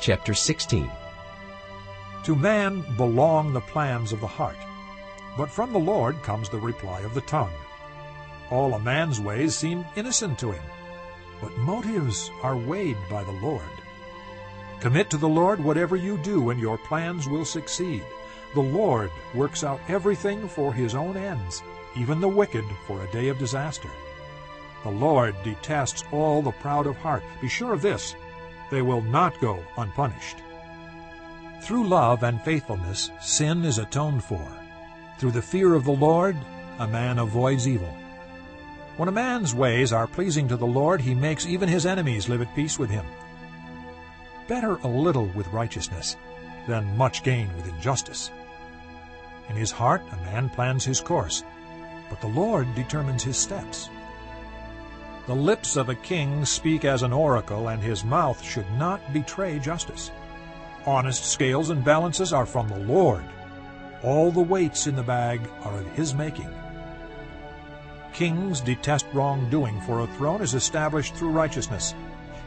chapter 16. To man belong the plans of the heart, but from the Lord comes the reply of the tongue. All a man's ways seem innocent to him, but motives are weighed by the Lord. Commit to the Lord whatever you do, and your plans will succeed. The Lord works out everything for his own ends, even the wicked for a day of disaster. The Lord detests all the proud of heart. Be sure of this, they will not go unpunished. Through love and faithfulness, sin is atoned for. Through the fear of the Lord, a man avoids evil. When a man's ways are pleasing to the Lord, he makes even his enemies live at peace with him. Better a little with righteousness than much gain with injustice. In his heart a man plans his course, but the Lord determines his steps. The lips of a king speak as an oracle, and his mouth should not betray justice. Honest scales and balances are from the Lord. All the weights in the bag are of his making. Kings detest wrongdoing, for a throne is established through righteousness.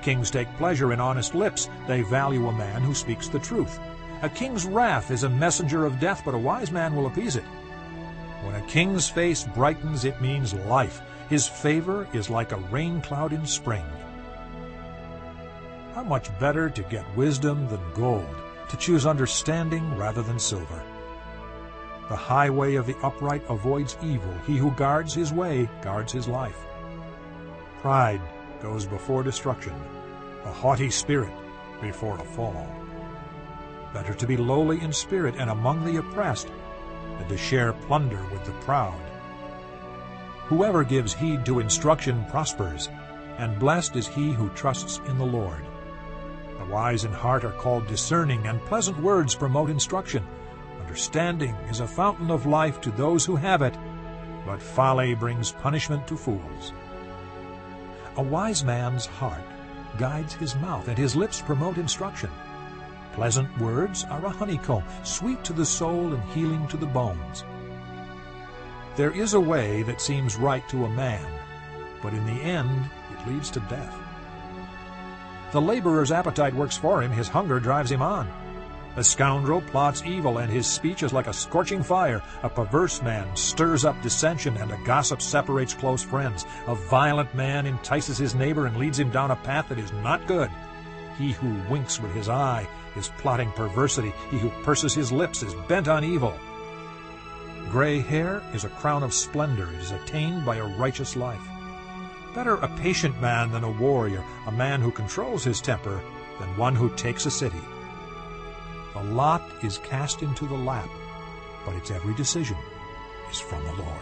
Kings take pleasure in honest lips. They value a man who speaks the truth. A king's wrath is a messenger of death, but a wise man will appease it. When a king's face brightens, it means life. His favor is like a rain cloud in spring. How much better to get wisdom than gold, to choose understanding rather than silver. The highway of the upright avoids evil. He who guards his way guards his life. Pride goes before destruction, a haughty spirit before a fall. Better to be lowly in spirit and among the oppressed than to share plunder with the proud. Whoever gives heed to instruction prospers, and blessed is he who trusts in the Lord. The wise in heart are called discerning, and pleasant words promote instruction. Understanding is a fountain of life to those who have it, but folly brings punishment to fools. A wise man's heart guides his mouth, and his lips promote instruction. Pleasant words are a honeycomb, sweet to the soul and healing to the bones. There is a way that seems right to a man, but in the end it leads to death. The laborer's appetite works for him, his hunger drives him on. A scoundrel plots evil, and his speech is like a scorching fire. A perverse man stirs up dissension, and a gossip separates close friends. A violent man entices his neighbor and leads him down a path that is not good. He who winks with his eye is plotting perversity. He who purses his lips is bent on evil. Gray hair is a crown of splendor. It is attained by a righteous life. Better a patient man than a warrior, a man who controls his temper than one who takes a city. The lot is cast into the lap, but its every decision is from the Lord.